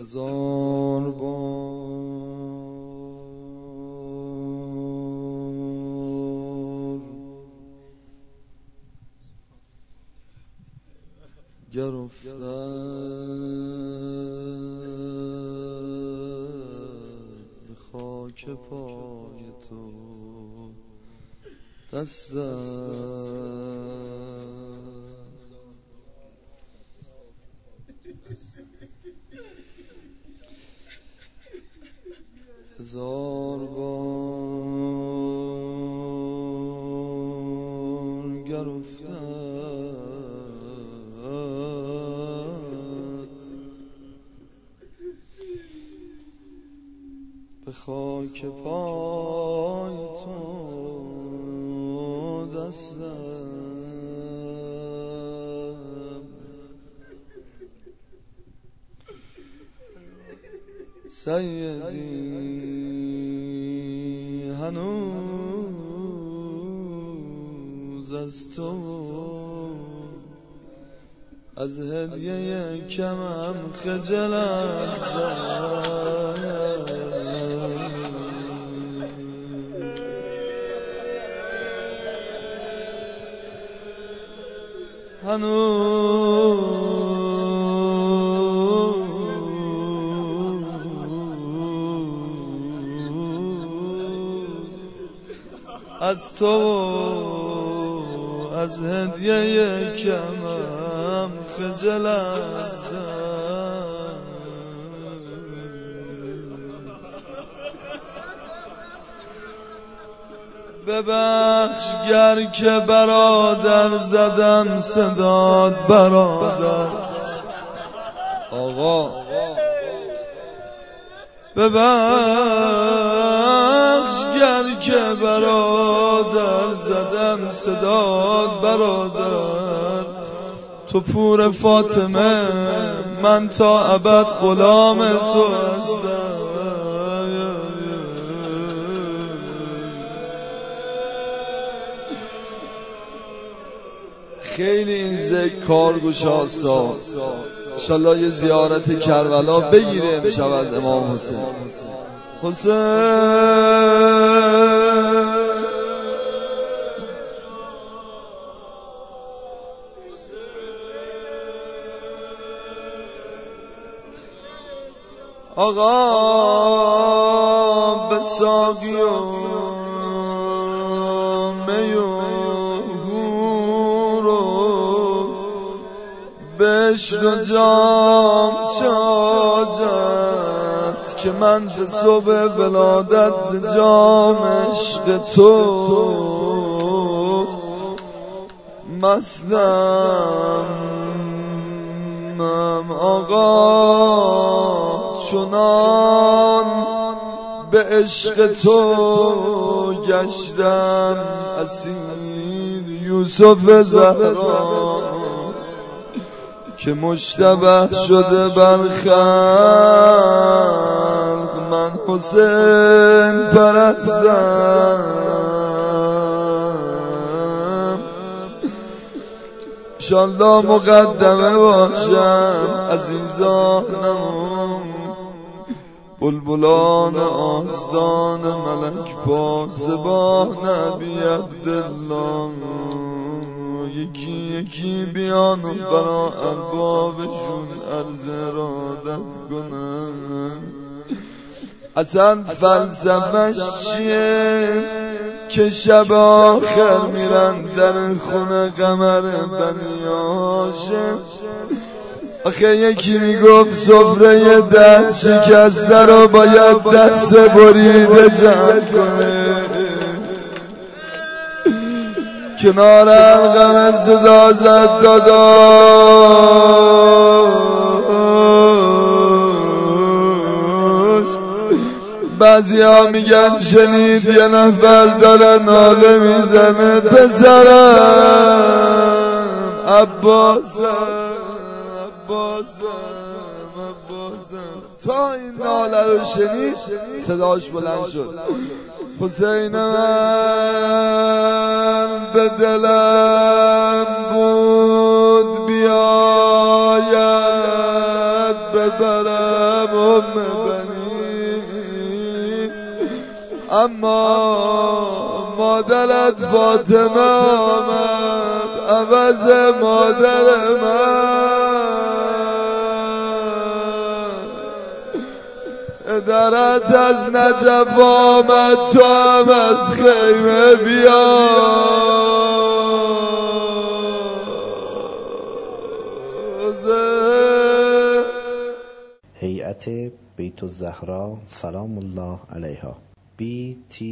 هزار بار. گر به خاک پای تو. دستم هزار بار گر به خاک پای تو دستم. سیدی هنوز از تو از هدیه کمم خجل است هنوز از تو از هدیه کمم خجل ببخش گر که برادر زدم صداد برادر. آقا. ببخش گر که برادر زدم صداد برادر. تو پور فاطمه من تا ابد غلام تو هستم. خیلی این ذکر کارگوش سا انشالله یه زیارت کربلا بگیره امشب از امام حسین. حسین. آقا به ساقی و میو. بشت و جام شاجت که من ز صبح ولادت ز جام عشق تو مستم. آقا چنان به عشق تو گشتم. اسیر یوسف زهرا. که مشتبه شده بر خلق من حسین پرستم. انشالله مقدمه باشم عزیزانم بلبلان آستان ملک پاسبان نبی عبدالله. یکی یکی بیان و برا اربابشون عرض ارادت کنن اصلا فلسفش چیه که شب آخر میرن در خونه قمر بنی آخه یکی می‌گفت سفره دست شکسته رو باید دست بریده جمع کنه. کنار القم صدا زد داداش بعضی ها میگن شنید یه نفر داره ناله می‌زنه پسرم. عباسم عباسم عباسم. تا این ناله رو شنید صداش بلند شد. حسین من به دلم بود بیاید ببرم ام بنی اما مادرت فاطمه آمد عوض مادر من. درت از نجف آمد تو هم از خیمه بیا. هیئت بیت الزهرا سلام الله علیها. Btzs.ir